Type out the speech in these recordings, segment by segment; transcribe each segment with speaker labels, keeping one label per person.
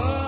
Speaker 1: Oh.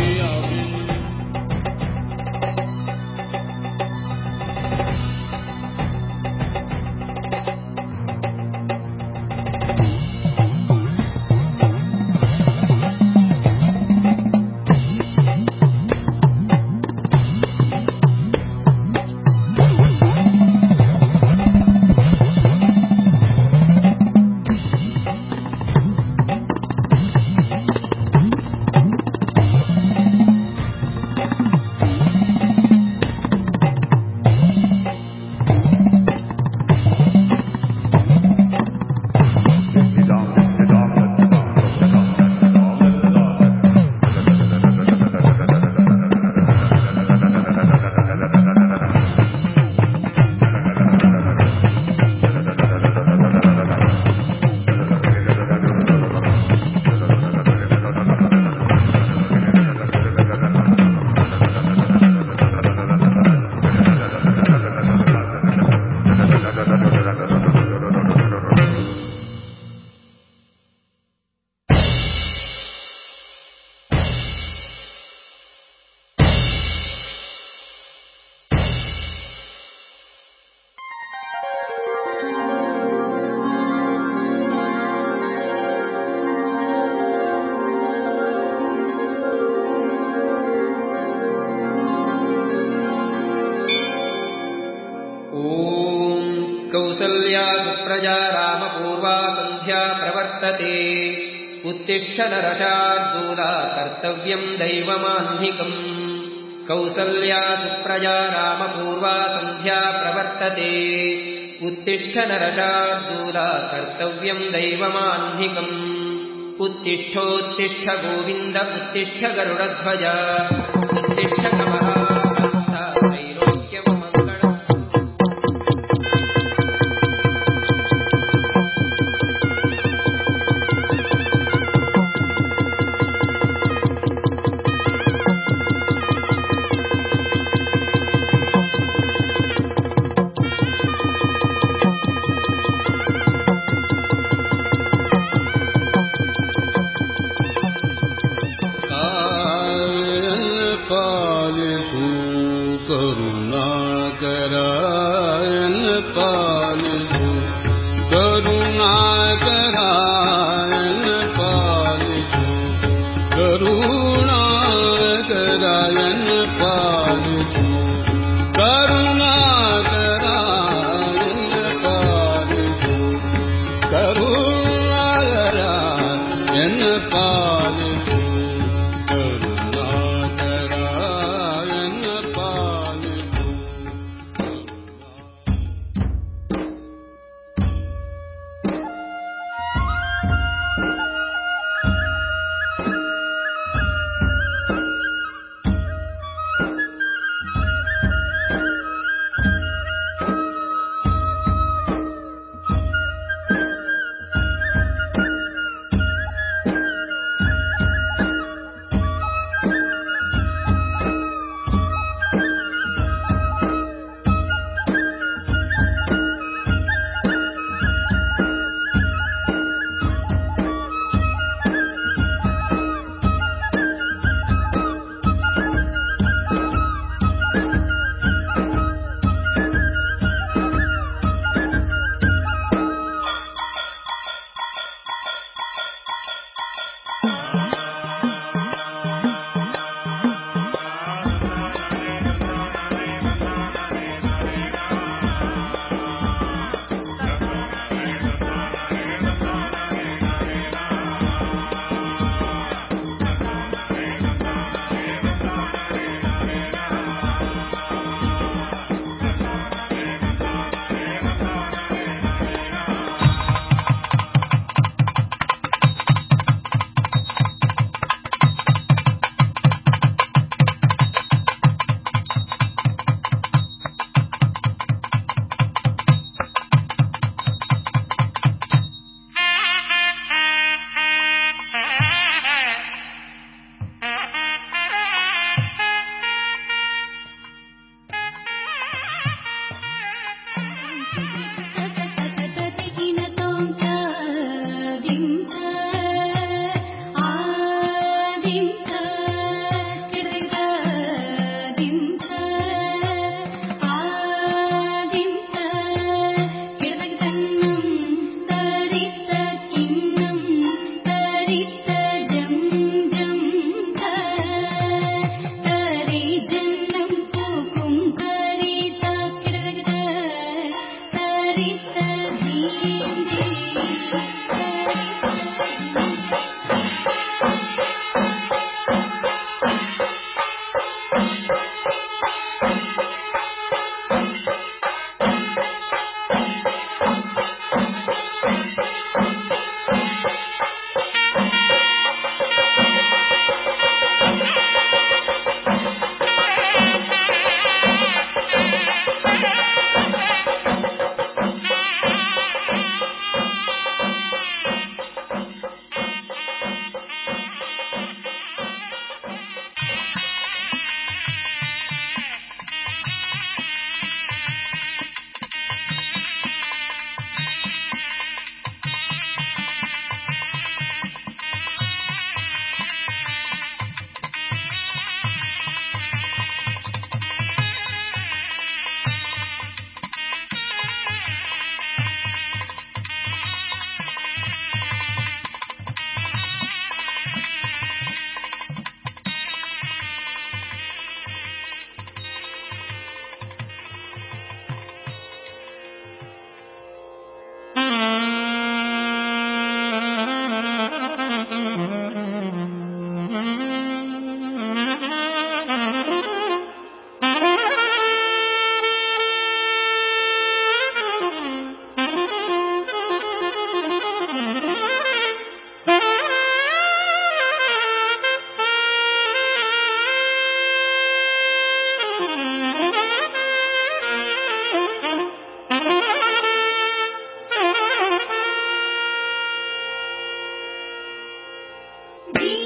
Speaker 1: Kausalya Supraja रामपूर्वा सन्ध्या प्रवर्तते। उत्तिष्ठ नरशार्दूला कर्तव्यम् दैवमाह्निकम्। कौसल्या सुप्रजा रामपूर्वा सन्ध्या प्रवर्तते। उत्तिष्ठ नरशार्दूला कर्तव्यम् दैवमाह्निकम्। उत्तिष्ठोत्तिष्ठ गोविन्द उत्तिष्ठ गरुडध्वज। उत्तिष्ठ
Speaker 2: be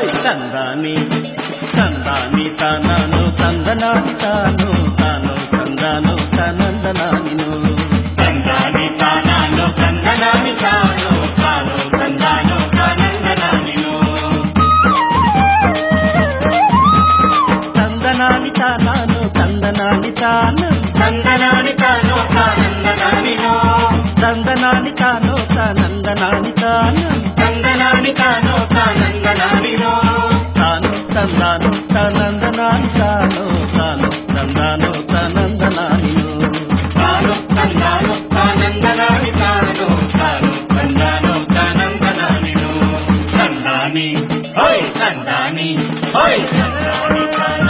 Speaker 2: హోయ్ తందాని తందాని తానాను తందనాని తాను తాను తందాను తనందనానిను. తందాని తానాను తందనాని తాను తాను తందాను తనందనానిను. తందనాని తానాను తాను తందనాని తాను తానందనానిను. తందనాని తాను తానందనాని తాను తందనాని తాను తానందనానిను. తాను తందాను తనందనాని తాను తాను తందాను తనందనాని తాను తందాను తనందనాని తాను తాను తందాను తనందనాని తందాని హోయ్ తందాని హోయ్. తందాని